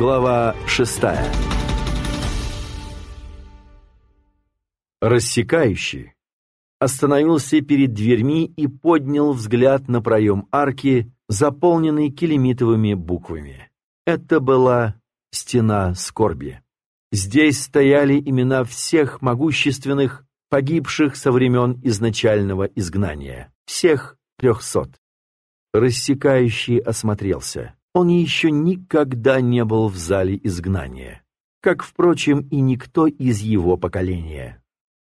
Глава шестая Рассекающий остановился перед дверьми и поднял взгляд на проем арки, заполненный келемитовыми буквами. Это была стена скорби. Здесь стояли имена всех могущественных, погибших со времен изначального изгнания, всех трехсот. Рассекающий осмотрелся. Он еще никогда не был в зале изгнания, как, впрочем, и никто из его поколения.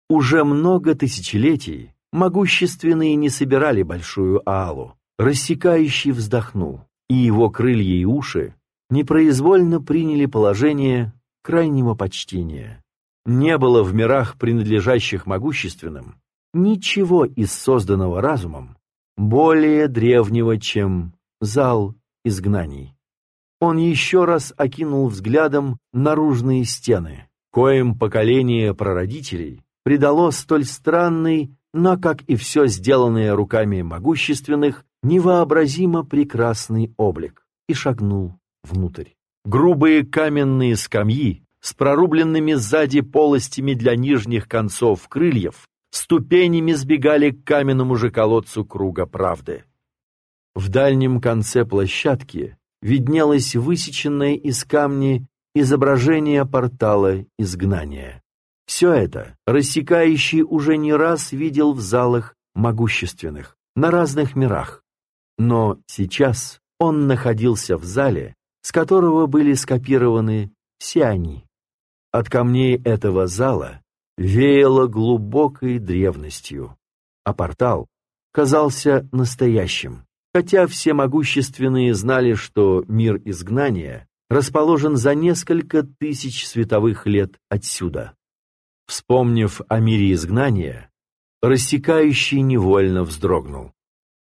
Уже много тысячелетий могущественные не собирали большую аалу. Рассекающий вздохнул, и его крылья и уши непроизвольно приняли положение крайнего почтения. Не было в мирах, принадлежащих могущественным, ничего из созданного разумом более древнего, чем зал изгнаний. Он еще раз окинул взглядом наружные стены, коим поколение прародителей придало столь странный, но, как и все сделанное руками могущественных, невообразимо прекрасный облик, и шагнул внутрь. Грубые каменные скамьи с прорубленными сзади полостями для нижних концов крыльев ступенями сбегали к каменному же колодцу круга правды. В дальнем конце площадки виднелось высеченное из камня изображение портала изгнания. Все это рассекающий уже не раз видел в залах могущественных, на разных мирах. Но сейчас он находился в зале, с которого были скопированы все они. От камней этого зала веяло глубокой древностью, а портал казался настоящим, хотя все могущественные знали, что мир изгнания расположен за несколько тысяч световых лет отсюда. Вспомнив о мире изгнания, рассекающий невольно вздрогнул.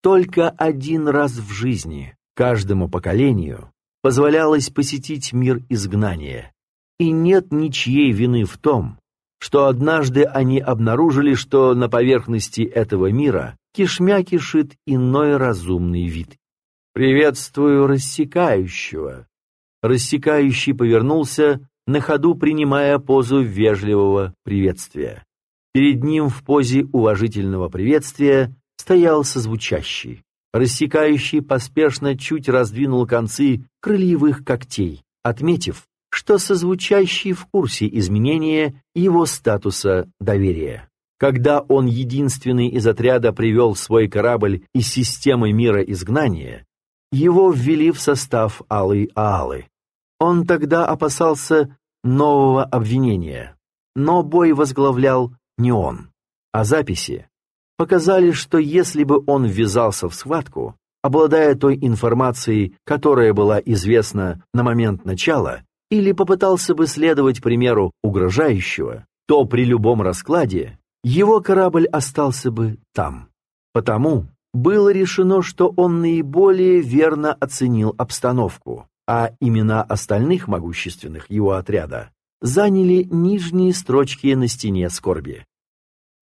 Только один раз в жизни каждому поколению позволялось посетить мир изгнания, и нет ничьей вины в том, что однажды они обнаружили, что на поверхности этого мира кишмя кишит иной разумный вид. «Приветствую рассекающего!» Рассекающий повернулся на ходу принимая позу вежливого приветствия. Перед ним в позе уважительного приветствия стоял созвучащий. Рассекающий поспешно чуть раздвинул концы крыльевых когтей, отметив, что созвучащий в курсе изменения его статуса доверия. Когда он единственный из отряда привел свой корабль из системы мира изгнания, его ввели в состав Алой Аалы. Он тогда опасался нового обвинения, но бой возглавлял не он, а записи показали, что если бы он ввязался в схватку, обладая той информацией, которая была известна на момент начала, или попытался бы следовать примеру угрожающего, то при любом раскладе его корабль остался бы там. Потому было решено, что он наиболее верно оценил обстановку, а имена остальных могущественных его отряда заняли нижние строчки на стене скорби.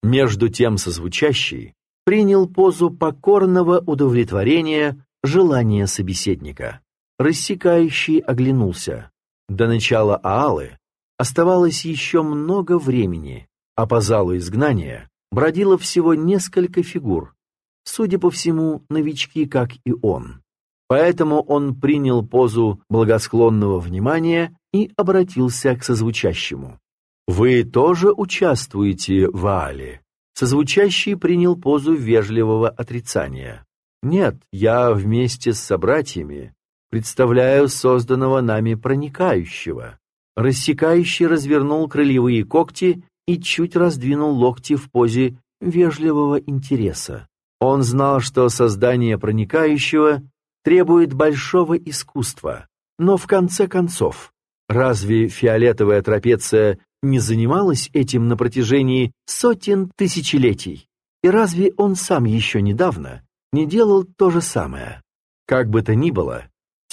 Между тем созвучащий принял позу покорного удовлетворения желания собеседника. Рассекающий оглянулся. До начала Аалы оставалось еще много времени, а по залу изгнания бродило всего несколько фигур, судя по всему, новички, как и он. Поэтому он принял позу благосклонного внимания и обратился к созвучащему. «Вы тоже участвуете в Аале?» Созвучащий принял позу вежливого отрицания. «Нет, я вместе с собратьями представляю созданного нами проникающего». Рассекающий развернул крыльевые когти и чуть раздвинул локти в позе вежливого интереса. Он знал, что создание проникающего требует большого искусства. Но в конце концов, разве фиолетовая трапеция не занималась этим на протяжении сотен тысячелетий? И разве он сам еще недавно не делал то же самое? Как бы то ни было,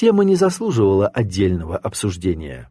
тема не заслуживала отдельного обсуждения.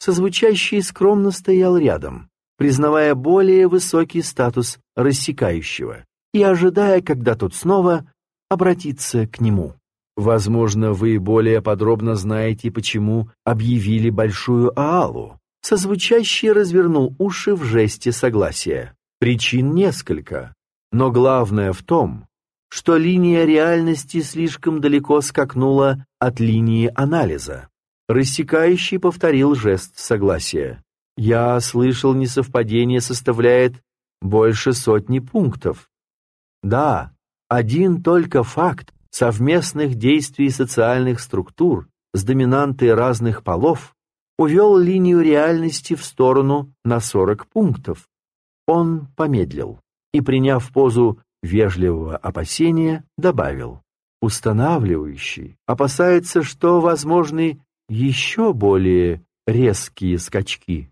Созвучащий скромно стоял рядом, признавая более высокий статус рассекающего и ожидая, когда тот снова обратится к нему. Возможно, вы более подробно знаете, почему объявили Большую Аалу. Созвучащий развернул уши в жесте согласия. Причин несколько, но главное в том, что линия реальности слишком далеко скакнула от линии анализа. Рассекающий повторил жест согласия. Я слышал, несовпадение составляет больше сотни пунктов. Да, один только факт совместных действий социальных структур с доминантой разных полов увел линию реальности в сторону на 40 пунктов. Он помедлил и, приняв позу вежливого опасения, добавил. Устанавливающий опасается, что возможны еще более резкие скачки.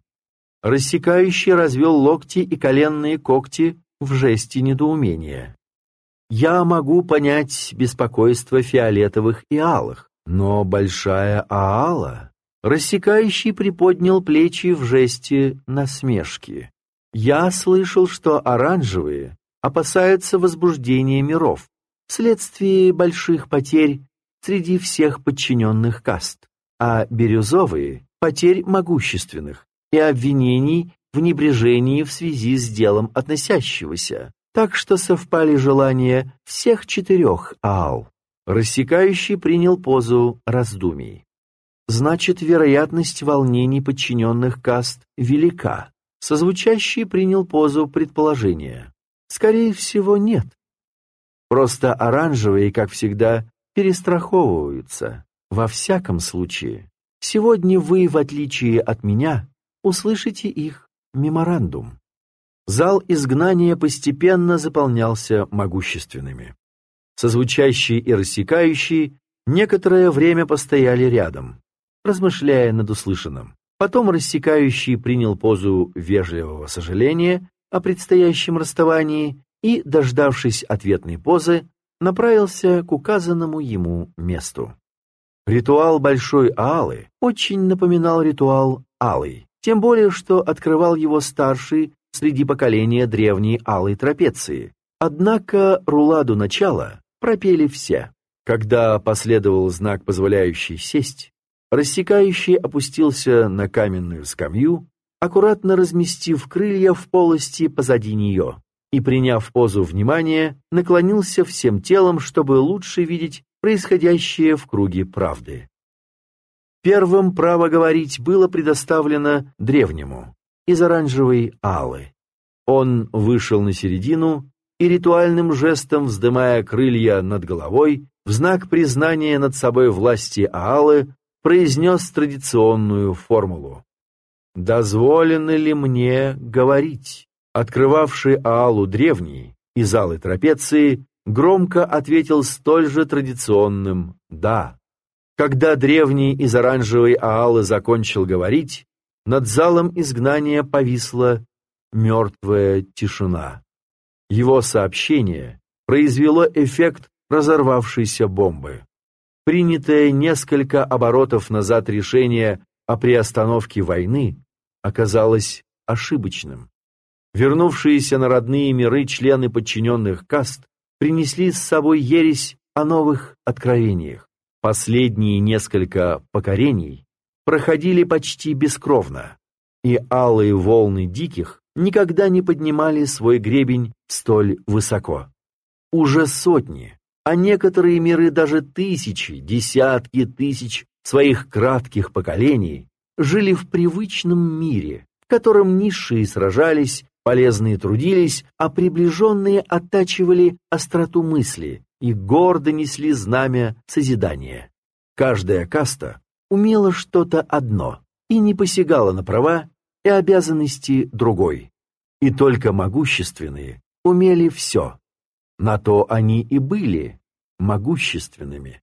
Рассекающий развел локти и коленные когти в жесте недоумения. Я могу понять беспокойство фиолетовых и алых, но большая аала... Рассекающий приподнял плечи в жесте насмешки. Я слышал, что оранжевые опасаются возбуждения миров вследствие больших потерь среди всех подчиненных каст, а бирюзовые — потерь могущественных и обвинений в небрежении в связи с делом относящегося, так что совпали желания всех четырех аал. Рассекающий принял позу раздумий. Значит, вероятность волнений подчиненных каст велика. Созвучащий принял позу предположения. Скорее всего, нет. Просто оранжевые, как всегда, перестраховываются. Во всяком случае, сегодня вы, в отличие от меня, услышите их меморандум. Зал изгнания постепенно заполнялся могущественными. Созвучащие и рассекающие некоторое время постояли рядом, размышляя над услышанным. Потом рассекающий принял позу вежливого сожаления о предстоящем расставании и, дождавшись ответной позы, направился к указанному ему месту. Ритуал Большой Аалы очень напоминал ритуал Алый, тем более, что открывал его старший среди поколения древней Алой Трапеции. Однако руладу начала пропели все. Когда последовал знак, позволяющий сесть, рассекающий опустился на каменную скамью, аккуратно разместив крылья в полости позади нее, и, приняв позу внимания, наклонился всем телом, чтобы лучше видеть происходящее в круге правды. Первым право говорить было предоставлено древнему, из оранжевой алы. Он вышел на середину и ритуальным жестом, вздымая крылья над головой, в знак признания над собой власти Аалы, произнес традиционную формулу. «Дозволено ли мне говорить?» Открывавший Аалу древний, из Алы Трапеции, громко ответил столь же традиционным «да». Когда древний из оранжевой аалы закончил говорить, над залом изгнания повисла мертвая тишина. Его сообщение произвело эффект разорвавшейся бомбы. Принятое несколько оборотов назад решение о приостановке войны оказалось ошибочным. Вернувшиеся на родные миры члены подчиненных каст принесли с собой ересь о новых откровениях. Последние несколько покорений проходили почти бескровно, и алые волны диких никогда не поднимали свой гребень столь высоко. Уже сотни, а некоторые миры даже тысячи, десятки тысяч своих кратких поколений жили в привычном мире, в котором низшие сражались, полезные трудились, а приближенные оттачивали остроту мысли, и гордо несли знамя созидания. Каждая каста умела что-то одно и не посягала на права и обязанности другой. И только могущественные умели все. На то они и были могущественными.